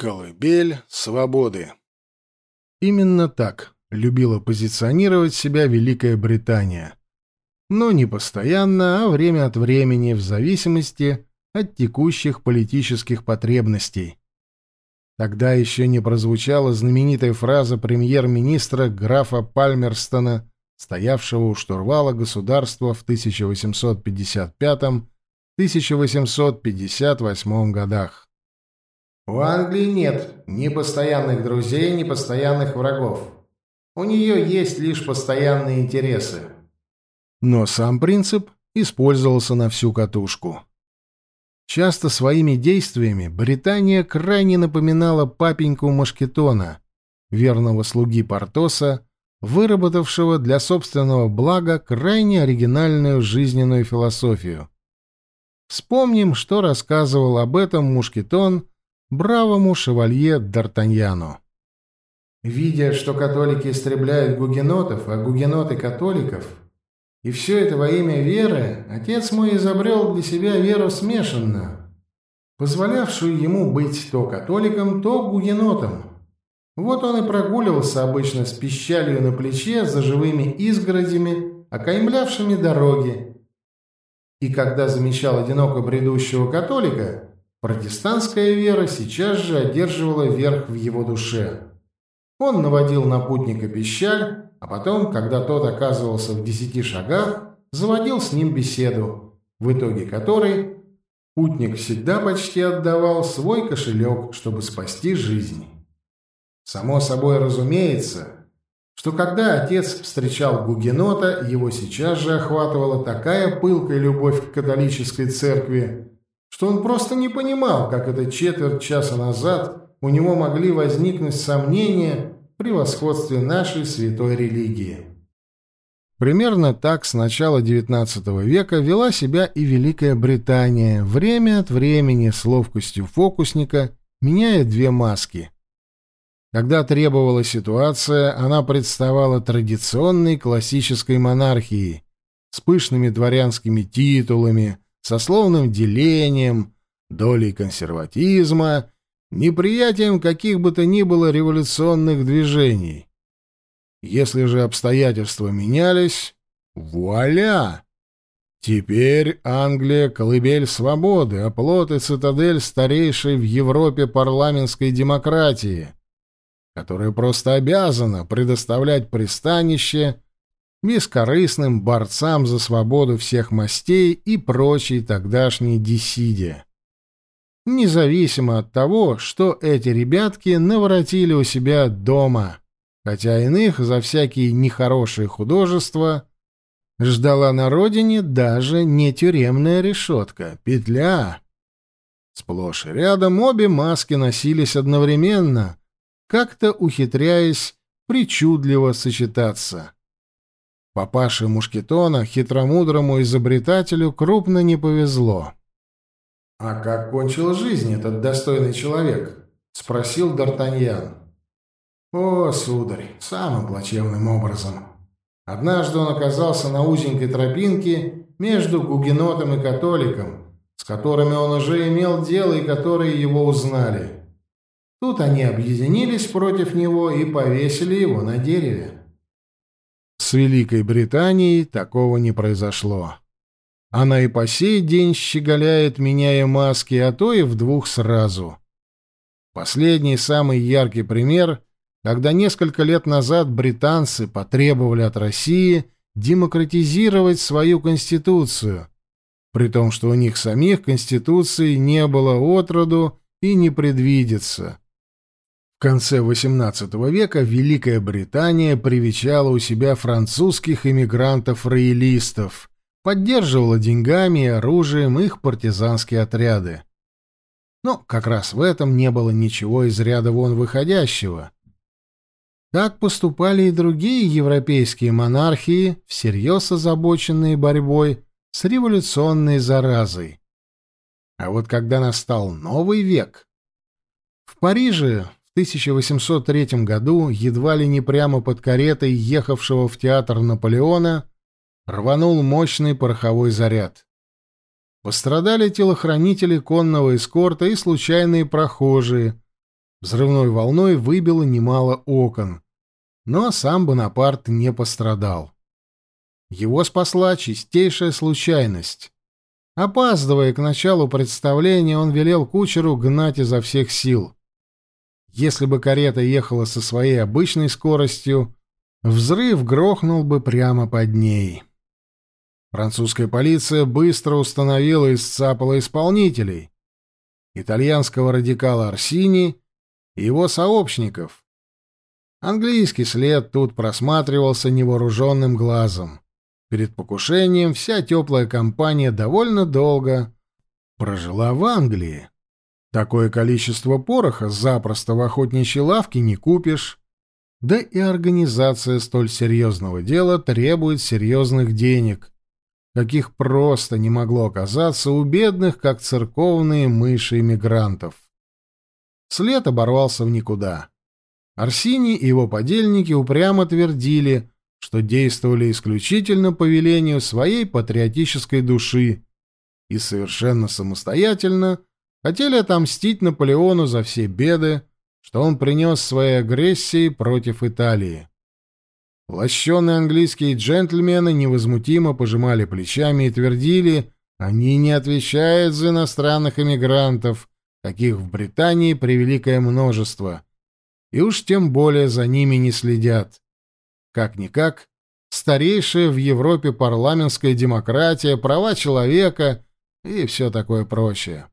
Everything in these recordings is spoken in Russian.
Колыбель свободы. Именно так любила позиционировать себя Великая Британия. Но не постоянно, а время от времени, в зависимости от текущих политических потребностей. Тогда еще не прозвучала знаменитая фраза премьер-министра графа Пальмерстона, стоявшего у штурвала государства в 1855-1858 годах. У Англии нет ни постоянных друзей, ни постоянных врагов. У нее есть лишь постоянные интересы. Но сам принцип использовался на всю катушку. Часто своими действиями Британия крайне напоминала папеньку Машкетона, верного слуги Портоса, выработавшего для собственного блага крайне оригинальную жизненную философию. Вспомним, что рассказывал об этом Мушкетон бравому шевалье Д'Артаньяну. Видя, что католики истребляют гугенотов, а гугеноты — католиков, и все это во имя веры, отец мой изобрел для себя веру смешанную, позволявшую ему быть то католиком, то гугенотом. Вот он и прогуливался обычно с пищалью на плече за живыми изгородями, окаймлявшими дороги. И когда замечал одиноко бредущего католика, Протестантская вера сейчас же одерживала верх в его душе. Он наводил на путника пищаль, а потом, когда тот оказывался в десяти шагах, заводил с ним беседу, в итоге которой путник всегда почти отдавал свой кошелек, чтобы спасти жизнь. Само собой разумеется, что когда отец встречал гугенота, его сейчас же охватывала такая пылкая любовь к католической церкви, что он просто не понимал, как это четверть часа назад у него могли возникнуть сомнения в превосходстве нашей святой религии. Примерно так с начала XIX века вела себя и Великая Британия, время от времени с ловкостью фокусника, меняя две маски. Когда требовала ситуация, она представала традиционной классической монархией с пышными дворянскими титулами, сословным делением, долей консерватизма, неприятием каких бы то ни было революционных движений. Если же обстоятельства менялись, вуаля! Теперь Англия — колыбель свободы, оплот и цитадель старейшей в Европе парламентской демократии, которая просто обязана предоставлять пристанище бескорыстным борцам за свободу всех мастей и прочей тогдашней диссиде. Независимо от того, что эти ребятки наворотили у себя дома, хотя иных за всякие нехорошие художества ждала на родине даже не тюремная решетка, петля. Сплошь и рядом обе маски носились одновременно, как-то ухитряясь причудливо сочетаться. Папаше Мушкетона, хитромудрому изобретателю, крупно не повезло. «А как кончил жизнь этот достойный человек?» — спросил Д'Артаньян. «О, сударь, самым плачевным образом. Однажды он оказался на узенькой тропинке между гугенотом и католиком, с которыми он уже имел дело и которые его узнали. Тут они объединились против него и повесили его на дереве. С Великой Британией такого не произошло. Она и по сей день щеголяет, меняя маски, а то и в двух сразу. Последний самый яркий пример, когда несколько лет назад британцы потребовали от России демократизировать свою конституцию, при том, что у них самих конституции не было отроду и не предвидится. В конце XVIII века Великая Британия привечала у себя французских эмигрантов-роялистов, поддерживала деньгами и оружием их партизанские отряды. Но как раз в этом не было ничего из ряда вон выходящего. Так поступали и другие европейские монархии, всерьез озабоченные борьбой с революционной заразой. А вот когда настал новый век... В Париже в 1803 году, едва ли не прямо под каретой ехавшего в театр Наполеона, рванул мощный пороховой заряд. Пострадали телохранители конного эскорта и случайные прохожие, Взрывной волной выбило немало окон, но сам Бонапарт не пострадал. Его спасла чистейшая случайность. Опаздывая к началу представления, он велел кучеру гнать изо всех сил. Если бы карета ехала со своей обычной скоростью, взрыв грохнул бы прямо под ней. Французская полиция быстро установила и сцапала исполнителей. Итальянского радикала Арсини и его сообщников. Английский след тут просматривался невооруженным глазом. Перед покушением вся теплая компания довольно долго прожила в Англии. Такое количество пороха запросто в охотничьей лавке не купишь. Да и организация столь серьезного дела требует серьезных денег, каких просто не могло оказаться у бедных, как церковные мыши иммигрантов. След оборвался в никуда. Арсений и его подельники упрямо твердили, что действовали исключительно по велению своей патриотической души и совершенно самостоятельно хотели отомстить Наполеону за все беды, что он принес своей агрессией против Италии. Лощеные английские джентльмены невозмутимо пожимали плечами и твердили, они не отвечают за иностранных эмигрантов, каких в Британии превеликое множество, и уж тем более за ними не следят. Как-никак, старейшая в Европе парламентская демократия, права человека и все такое прочее.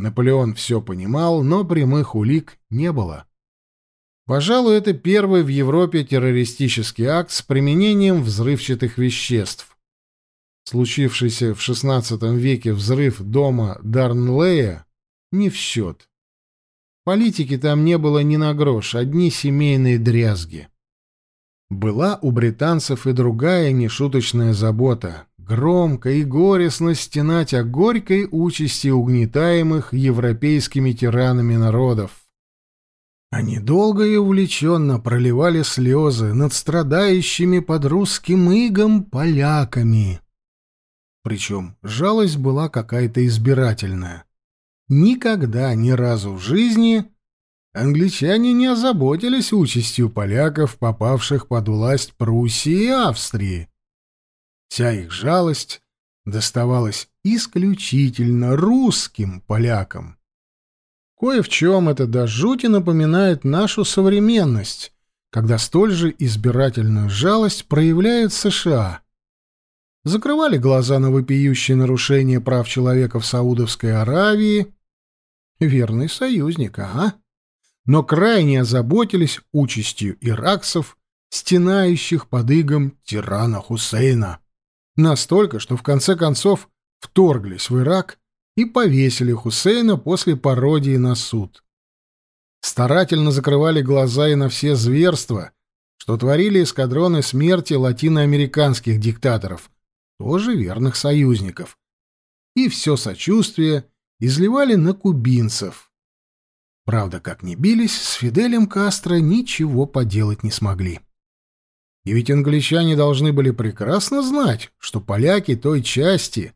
Наполеон все понимал, но прямых улик не было. Пожалуй, это первый в Европе террористический акт с применением взрывчатых веществ. Случившийся в XVI веке взрыв дома Дарнлея не в счет. Политики там не было ни на грош, одни семейные дрязги. Была у британцев и другая нешуточная забота — громко и горестно стенать о горькой участи угнетаемых европейскими тиранами народов. Они долго и увлеченно проливали слезы над страдающими под русским игом поляками. Причем жалость была какая-то избирательная. Никогда, ни разу в жизни англичане не озаботились участью поляков, попавших под власть Пруссии и Австрии. Вся их жалость доставалась исключительно русским полякам. Кое в чем это до жути напоминает нашу современность, когда столь же избирательную жалость проявляют США. Закрывали глаза на вопиющие нарушения прав человека в Саудовской Аравии. Верный союзник, ага но крайне озаботились участью иракцев, стенающих под игом тирана Хусейна. Настолько, что в конце концов вторглись в Ирак и повесили Хусейна после пародии на суд. Старательно закрывали глаза и на все зверства, что творили эскадроны смерти латиноамериканских диктаторов, тоже верных союзников, и все сочувствие изливали на кубинцев – Правда, как ни бились, с Фиделем Кастро ничего поделать не смогли. И ведь англичане должны были прекрасно знать, что поляки той части,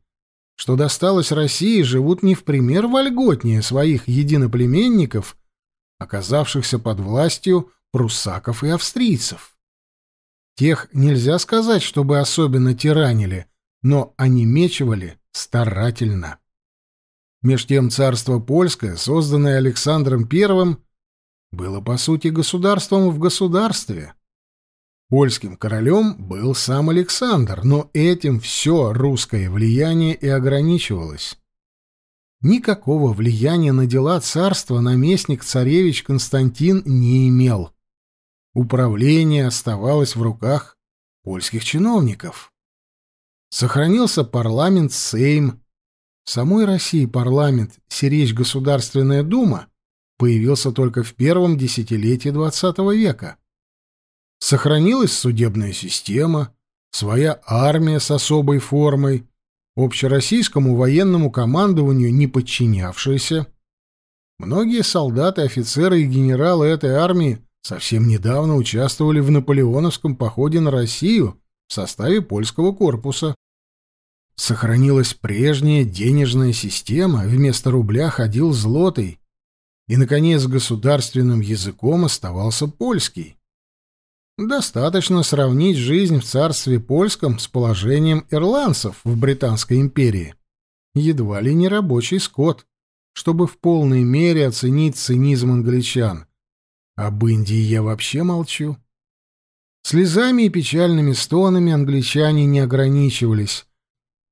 что досталось России, живут не в пример вольготнее своих единоплеменников, оказавшихся под властью пруссаков и австрийцев. Тех нельзя сказать, чтобы особенно тиранили, но они мечивали старательно. Меж тем царство польское, созданное Александром I, было по сути государством в государстве. Польским королем был сам Александр, но этим все русское влияние и ограничивалось. Никакого влияния на дела царства наместник-царевич Константин не имел. Управление оставалось в руках польских чиновников. Сохранился парламент-сейм, в самой России парламент, сиречь Государственная Дума, появился только в первом десятилетии XX века. Сохранилась судебная система, своя армия с особой формой, общероссийскому военному командованию не подчинявшаяся. Многие солдаты, офицеры и генералы этой армии совсем недавно участвовали в наполеоновском походе на Россию в составе польского корпуса. Сохранилась прежняя денежная система, вместо рубля ходил злотый. И, наконец, государственным языком оставался польский. Достаточно сравнить жизнь в царстве польском с положением ирландцев в Британской империи. Едва ли не рабочий скот, чтобы в полной мере оценить цинизм англичан. Об Индии я вообще молчу. Слезами и печальными стонами англичане не ограничивались.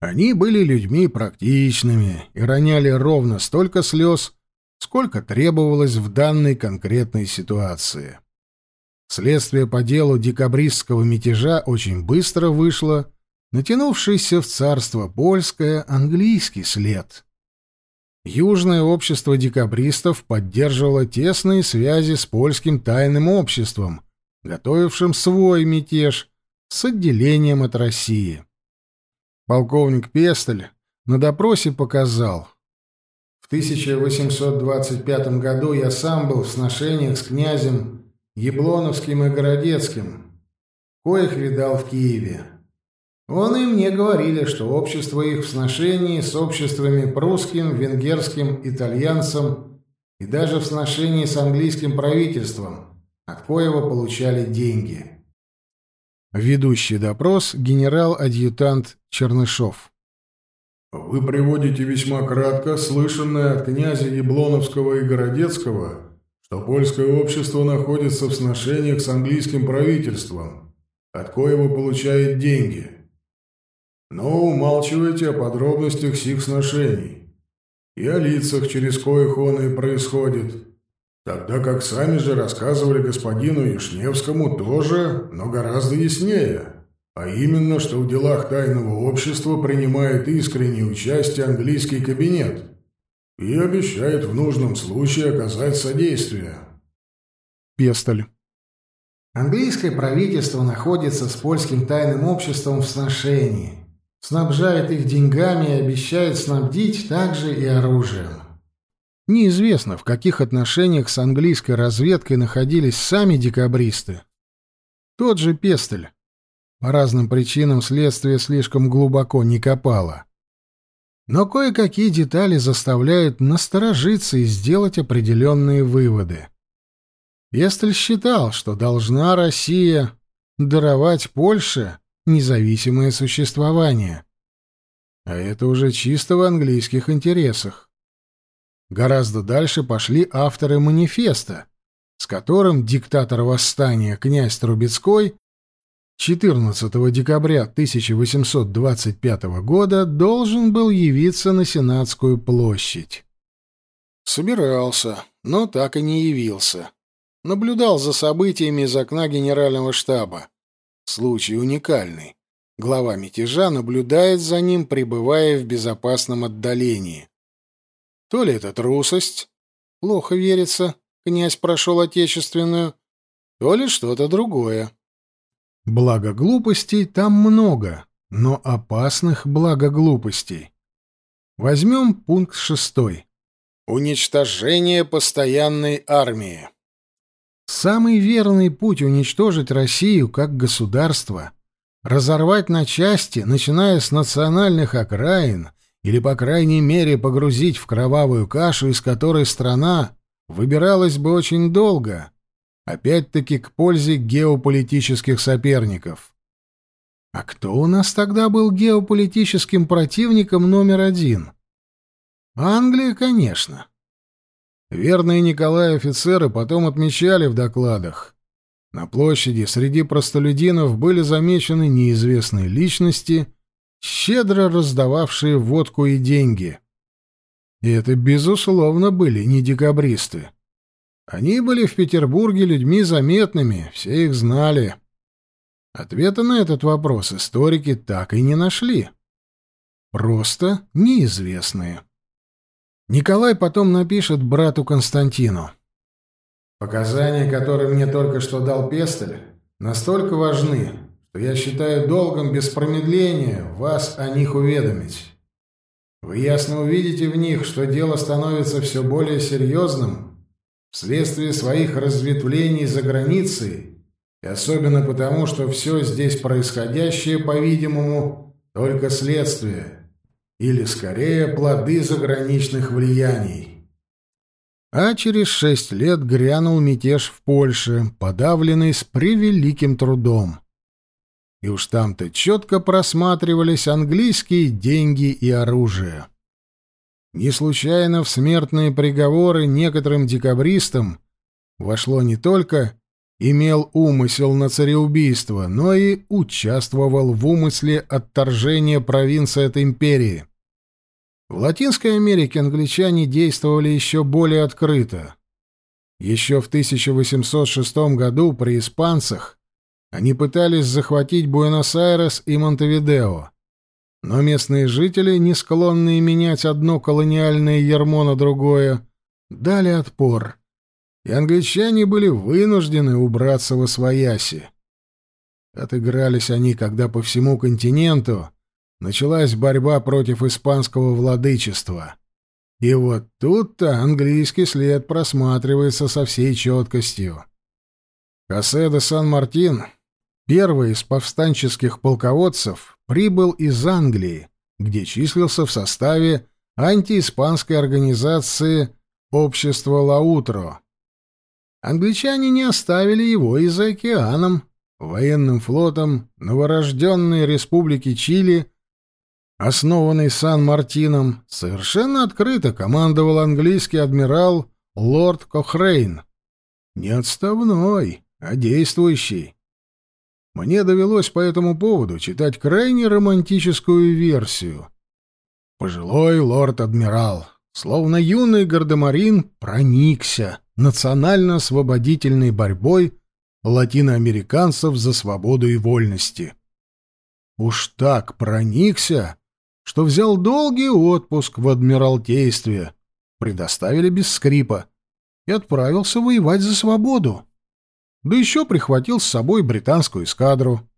Они были людьми практичными и роняли ровно столько слез, сколько требовалось в данной конкретной ситуации. Следствие по делу декабристского мятежа очень быстро вышло, натянувшийся в царство польское английский след. Южное общество декабристов поддерживало тесные связи с польским тайным обществом, готовившим свой мятеж с отделением от России. Полковник Пестель на допросе показал. В 1825 году я сам был в сношениях с князем Яблоновским и Городецким, коих видал в Киеве. Он и мне говорили, что общество их в сношении с обществами прусским, венгерским, итальянцам и даже в сношении с английским правительством, от коего получали деньги. Ведущий допрос генерал-адъютант Чернышов. «Вы приводите весьма кратко слышанное от князя Яблоновского и Городецкого что польское общество находится в сношениях с английским правительством, от коего получает деньги. Но умалчиваете о подробностях сих сношений и о лицах, через коих он и происходит, тогда как сами же рассказывали господину Ишневскому тоже, но гораздо яснее, а именно, что в делах тайного общества принимает искреннее участие английский кабинет – и обещает в нужном случае оказать содействие. Пестоль. Английское правительство находится с польским тайным обществом в сношении, снабжает их деньгами и обещает снабдить также и оружием. Неизвестно, в каких отношениях с английской разведкой находились сами декабристы. Тот же Пестель. По разным причинам следствие слишком глубоко не копало. Но кое-какие детали заставляют насторожиться и сделать определенные выводы. Пестель считал, что должна Россия даровать Польше независимое существование. А это уже чисто в английских интересах. Гораздо дальше пошли авторы манифеста, с которым диктатор восстания князь Трубецкой 14 декабря 1825 года должен был явиться на Сенатскую площадь. Собирался, но так и не явился. Наблюдал за событиями из окна генерального штаба. Случай уникальный. Глава мятежа наблюдает за ним, пребывая в безопасном отдалении. То ли это трусость, плохо верится, князь прошел отечественную, то ли что-то другое. Благо глупостей там много, но опасных благоглупостей. Возьмем пункт шестой. Уничтожение постоянной армии. Самый верный путь уничтожить Россию как государство — разорвать на части, начиная с национальных окраин, или, по крайней мере, погрузить в кровавую кашу, из которой страна выбиралась бы очень долго, Опять-таки к пользе геополитических соперников. А кто у нас тогда был геополитическим противником номер один? Англия, конечно. Верные Николай офицеры потом отмечали в докладах. На площади среди простолюдинов были замечены неизвестные личности, щедро раздававшие водку и деньги. И это, безусловно, были не декабристы. Они были в Петербурге людьми заметными, все их знали. Ответа на этот вопрос историки так и не нашли. Просто неизвестные. Николай потом напишет брату Константину. «Показания, которые мне только что дал Пестель, настолько важны, что я считаю долгом без промедления вас о них уведомить. Вы ясно увидите в них, что дело становится все более серьезным» вследствие своих разветвлений за границей, и особенно потому, что все здесь происходящее, по-видимому, только следствие, или, скорее, плоды заграничных влияний. А через шесть лет грянул мятеж в Польше, подавленный с превеликим трудом. И уж там-то четко просматривались английские деньги и оружие. Не случайно в смертные приговоры некоторым декабристам вошло не только имел умысел на цареубийство, но и участвовал в умысле отторжения провинции от империи. В Латинской Америке англичане действовали еще более открыто. Еще в 1806 году при испанцах они пытались захватить Буэнос-Айрес и Монтевидео. Но местные жители, не склонные менять одно колониальное ярмо на другое, дали отпор, и англичане были вынуждены убраться во свояси. Отыгрались они, когда по всему континенту началась борьба против испанского владычества. И вот тут-то английский след просматривается со всей четкостью. Хосе де Сан-Мартин, первый из повстанческих полководцев, прибыл из Англии, где числился в составе антииспанской организации «Общество Лаутро». Англичане не оставили его и за океаном. Военным флотом новорожденной республики Чили, основанный Сан-Мартином, совершенно открыто командовал английский адмирал лорд Кохрейн. Не отставной, а действующий. Мне довелось по этому поводу читать крайне романтическую версию. Пожилой лорд-адмирал, словно юный гардемарин, проникся национально-освободительной борьбой латиноамериканцев за свободу и вольности. Уж так проникся, что взял долгий отпуск в Адмиралтействе, предоставили без скрипа, и отправился воевать за свободу да еще прихватил с собой британскую эскадру.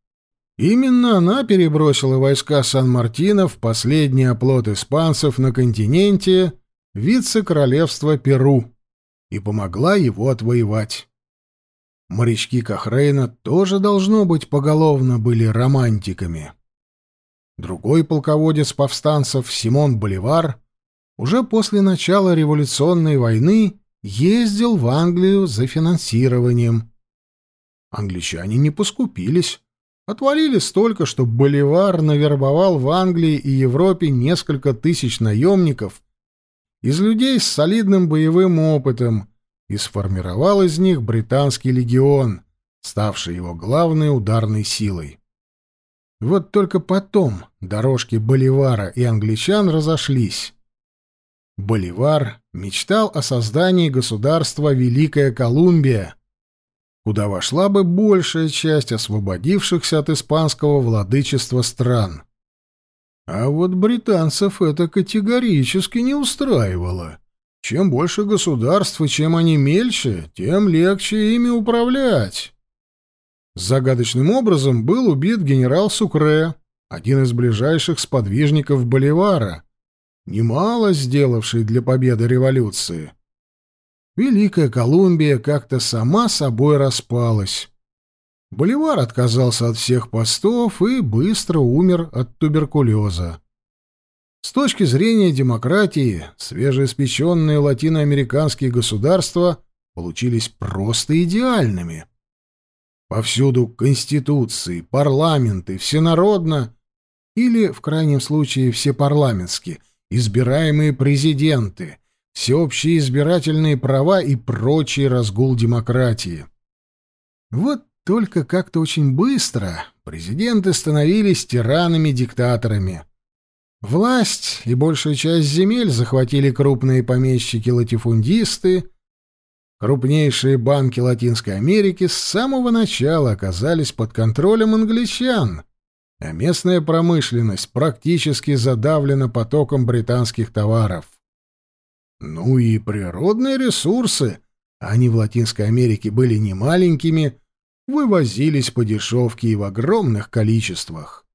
Именно она перебросила войска Сан-Мартино в последний оплот испанцев на континенте вице-королевства Перу и помогла его отвоевать. Морячки Кохрейна тоже, должно быть, поголовно были романтиками. Другой полководец повстанцев, Симон Боливар, уже после начала революционной войны ездил в Англию за финансированием – Англичане не поскупились. Отвалили столько, что Боливар навербовал в Англии и Европе несколько тысяч наемников из людей с солидным боевым опытом и сформировал из них британский легион, ставший его главной ударной силой. Вот только потом дорожки Боливара и англичан разошлись. Боливар мечтал о создании государства Великая Колумбия, куда вошла бы большая часть освободившихся от испанского владычества стран. А вот британцев это категорически не устраивало. Чем больше государств и чем они мельче, тем легче ими управлять. Загадочным образом был убит генерал Сукре, один из ближайших сподвижников Боливара, немало сделавший для победы революции. Великая Колумбия как-то сама собой распалась. Боливар отказался от всех постов и быстро умер от туберкулеза. С точки зрения демократии, свежеиспеченные латиноамериканские государства получились просто идеальными. Повсюду конституции, парламенты, всенародно или, в крайнем случае, всепарламентски, избираемые президенты — всеобщие избирательные права и прочий разгул демократии. Вот только как-то очень быстро президенты становились тиранами-диктаторами. Власть и большую часть земель захватили крупные помещики-латифундисты, крупнейшие банки Латинской Америки с самого начала оказались под контролем англичан, а местная промышленность практически задавлена потоком британских товаров. Ну и природные ресурсы, они в Латинской Америке были немаленькими, вывозились по дешевке и в огромных количествах.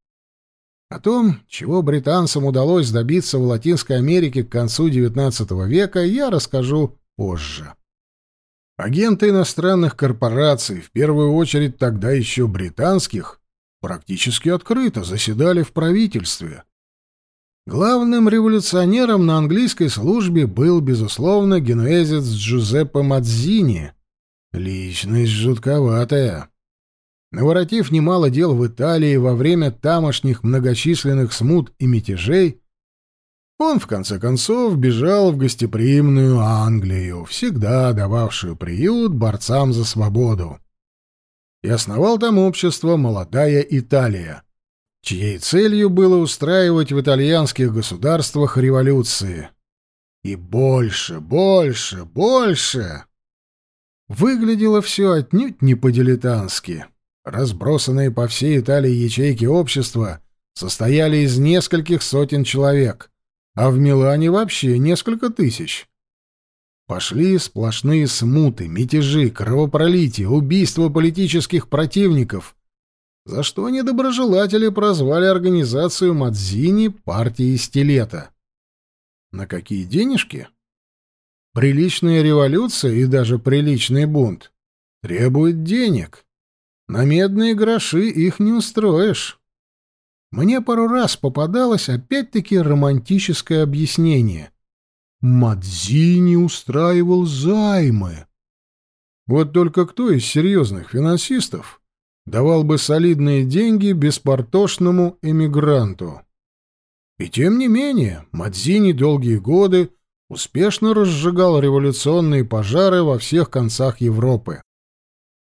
О том, чего британцам удалось добиться в Латинской Америке к концу XIX века, я расскажу позже. Агенты иностранных корпораций, в первую очередь тогда еще британских, практически открыто заседали в правительстве. Главным революционером на английской службе был, безусловно, генуэзец Джузеппе Мадзини. Личность жутковатая. Наворотив немало дел в Италии во время тамошних многочисленных смут и мятежей, он, в конце концов, бежал в гостеприимную Англию, всегда дававшую приют борцам за свободу. И основал там общество «Молодая Италия», чьей целью было устраивать в итальянских государствах революции. И больше, больше, больше! Выглядело все отнюдь не по-дилетантски. Разбросанные по всей Италии ячейки общества состояли из нескольких сотен человек, а в Милане вообще несколько тысяч. Пошли сплошные смуты, мятежи, кровопролитие, убийства политических противников, за что недоброжелатели прозвали организацию Мадзини партией стилета. На какие денежки? Приличная революция и даже приличный бунт требуют денег. На медные гроши их не устроишь. Мне пару раз попадалось опять-таки романтическое объяснение. Мадзини устраивал займы. Вот только кто из серьезных финансистов давал бы солидные деньги беспортошному эмигранту? И тем не менее, Мадзини долгие годы успешно разжигал революционные пожары во всех концах Европы.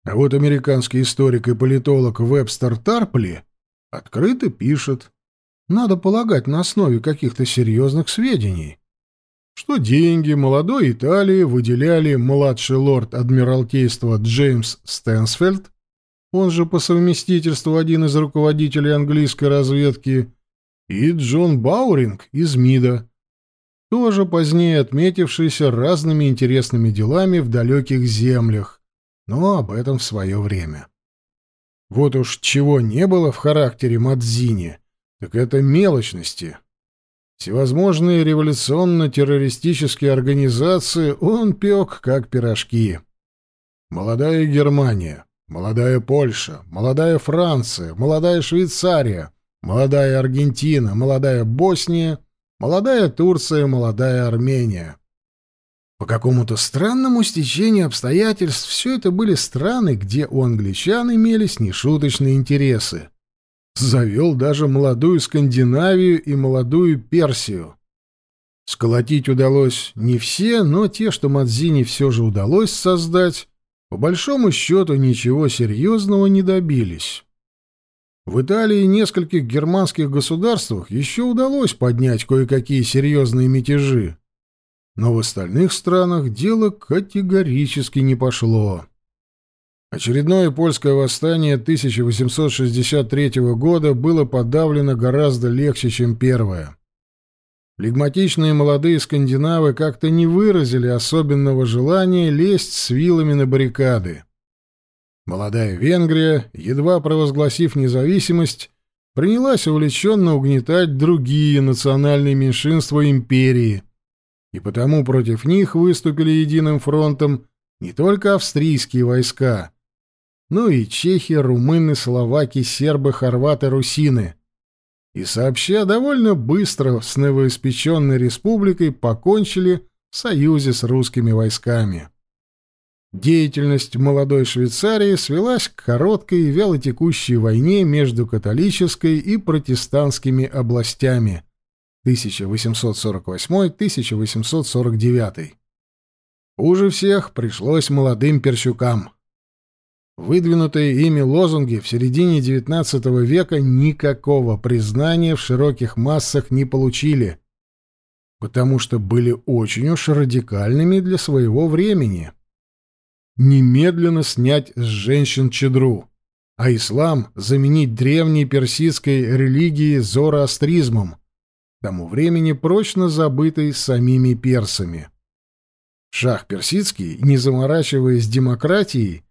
А вот американский историк и политолог Вебстер Тарпли открыто пишет, надо полагать на основе каких-то серьезных сведений, что деньги молодой Италии выделяли младший лорд Адмиралтейства Джеймс Стэнсфельд, он же по совместительству один из руководителей английской разведки, и Джон Бауринг из МИДа, тоже позднее отметившийся разными интересными делами в далеких землях, но об этом в свое время. Вот уж чего не было в характере Мадзини, так это мелочности. Всевозможные революционно-террористические организации он пек как пирожки. Молодая Германия, молодая Польша, молодая Франция, молодая Швейцария, молодая Аргентина, молодая Босния, молодая Турция, молодая Армения. По какому-то странному стечению обстоятельств все это были страны, где у англичан имелись нешуточные интересы. Завел даже молодую Скандинавию и молодую Персию. Сколотить удалось не все, но те, что Мадзини все же удалось создать, по большому счету ничего серьезного не добились. В Италии и нескольких германских государствах еще удалось поднять кое-какие серьезные мятежи, но в остальных странах дело категорически не пошло. Очередное польское восстание 1863 года было подавлено гораздо легче, чем первое. Флегматичные молодые скандинавы как-то не выразили особенного желания лезть с вилами на баррикады. Молодая Венгрия, едва провозгласив независимость, принялась увлеченно угнетать другие национальные меньшинства империи – и потому против них выступили единым фронтом не только австрийские войска, но и чехи, румыны, словаки, сербы, хорваты, русины. И сообща довольно быстро с новоиспеченной республикой покончили в союзе с русскими войсками. Деятельность молодой Швейцарии свелась к короткой и вялотекущей войне между католической и протестантскими областями – 1848-1849. Хуже всех пришлось молодым перщукам. Выдвинутые ими лозунги в середине XIX века никакого признания в широких массах не получили, потому что были очень уж радикальными для своего времени. Немедленно снять с женщин чедру, а ислам заменить древней персидской религией зороастризмом, тому времени прочно забытый самими персами. Шах Персидский, не заморачиваясь демократией,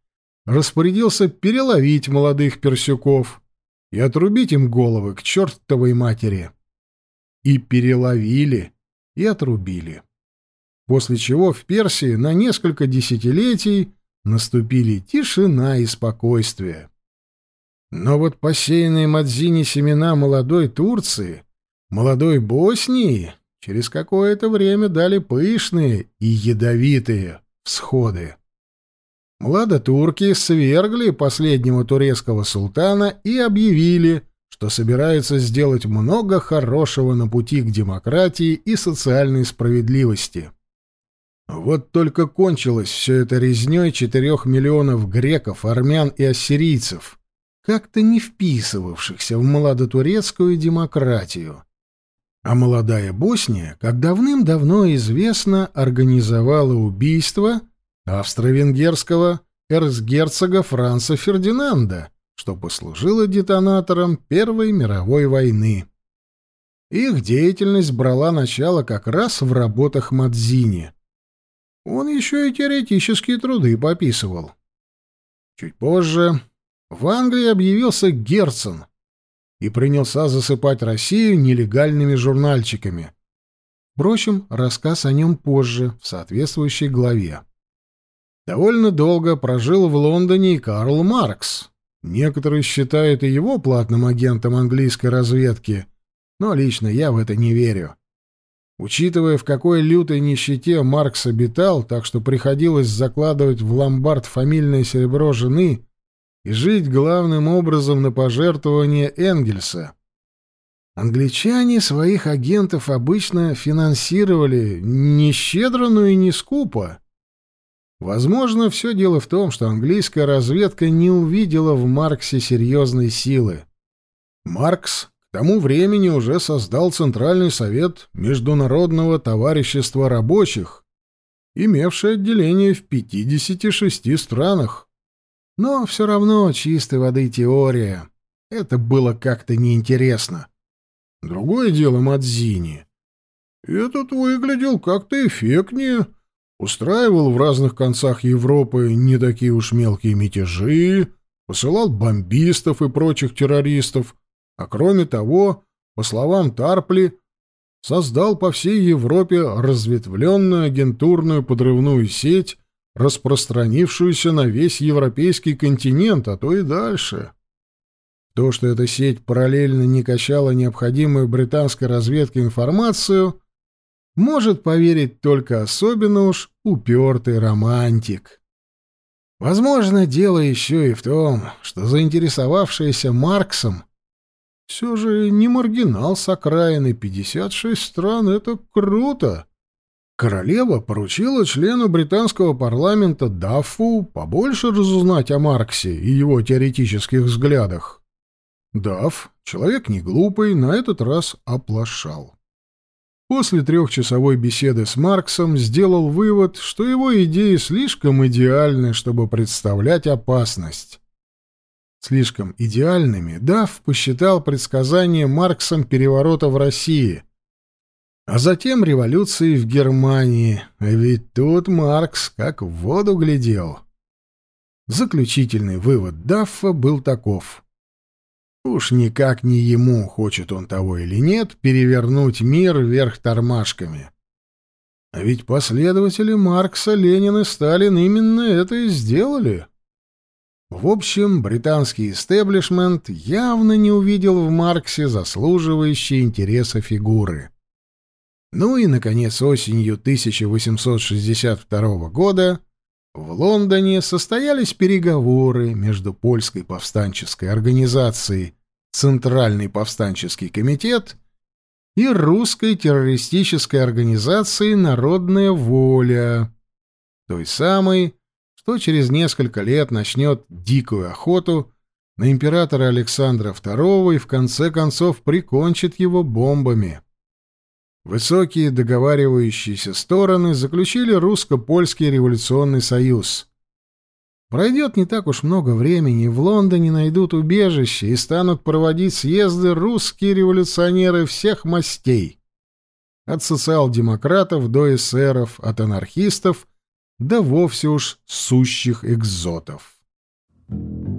распорядился переловить молодых персюков и отрубить им головы к чертовой матери. И переловили, и отрубили. После чего в Персии на несколько десятилетий наступили тишина и спокойствие. Но вот посеянные Мадзини семена молодой Турции — молодой Боснии через какое-то время дали пышные и ядовитые всходы. Младотурки свергли последнего турецкого султана и объявили, что собираются сделать много хорошего на пути к демократии и социальной справедливости. Вот только кончилось все это резней четырех миллионов греков, армян и ассирийцев, как-то не вписывавшихся в младотурецкую демократию. А молодая Босния, как давным-давно известно, организовала убийство австро-венгерского эрцгерцога Франца Фердинанда, что послужило детонатором Первой мировой войны. Их деятельность брала начало как раз в работах Мадзини. Он еще и теоретические труды пописывал. Чуть позже в Англии объявился Герцен и принялся засыпать Россию нелегальными журнальчиками. Впрочем, рассказ о нем позже, в соответствующей главе. Довольно долго прожил в Лондоне и Карл Маркс. Некоторые считают и его платным агентом английской разведки, но лично я в это не верю. Учитывая, в какой лютой нищете Маркс обитал, так что приходилось закладывать в ломбард фамильное серебро жены и жить главным образом на пожертвования Энгельса. Англичане своих агентов обычно финансировали не щедро, но и не скупо. Возможно, все дело в том, что английская разведка не увидела в Марксе серьезной силы. Маркс к тому времени уже создал Центральный совет Международного товарищества рабочих, имевший отделение в 56 странах. Но все равно чистой воды теория. Это было как-то неинтересно. Другое дело Мадзини. Этот выглядел как-то эффектнее — устраивал в разных концах Европы не такие уж мелкие мятежи, посылал бомбистов и прочих террористов, а кроме того, по словам Тарпли, создал по всей Европе разветвленную агентурную подрывную сеть, распространившуюся на весь европейский континент, а то и дальше. То, что эта сеть параллельно не качала необходимую британской разведке информацию, может поверить только особенно уж упертый романтик. Возможно, дело еще и в том, что заинтересовавшаяся Марксом все же не маргинал с окраины 56 стран — это круто. Королева поручила члену британского парламента Даффу побольше разузнать о Марксе и его теоретических взглядах. Дафф, человек не глупый, на этот раз оплошал. После трехчасовой беседы с Марксом сделал вывод, что его идеи слишком идеальны, чтобы представлять опасность. Слишком идеальными Дав посчитал предсказания Марксом переворота в России, а затем революции в Германии, а ведь тут Маркс как в воду глядел. Заключительный вывод Даффа был таков. Уж никак не ему, хочет он того или нет, перевернуть мир вверх тормашками. А ведь последователи Маркса, Ленин и Сталин именно это и сделали. В общем, британский истеблишмент явно не увидел в Марксе заслуживающей интереса фигуры. Ну и, наконец, осенью 1862 года в Лондоне состоялись переговоры между польской повстанческой организацией Центральный повстанческий комитет и русской террористической организацией «Народная воля», той самой, что через несколько лет начнет дикую охоту на императора Александра II и в конце концов прикончит его бомбами. Высокие договаривающиеся стороны заключили русско-польский революционный союз. Пройдет не так уж много времени, в Лондоне найдут убежище и станут проводить съезды русские революционеры всех мастей. От социал-демократов до эсеров, от анархистов до вовсе уж сущих экзотов. Thank you.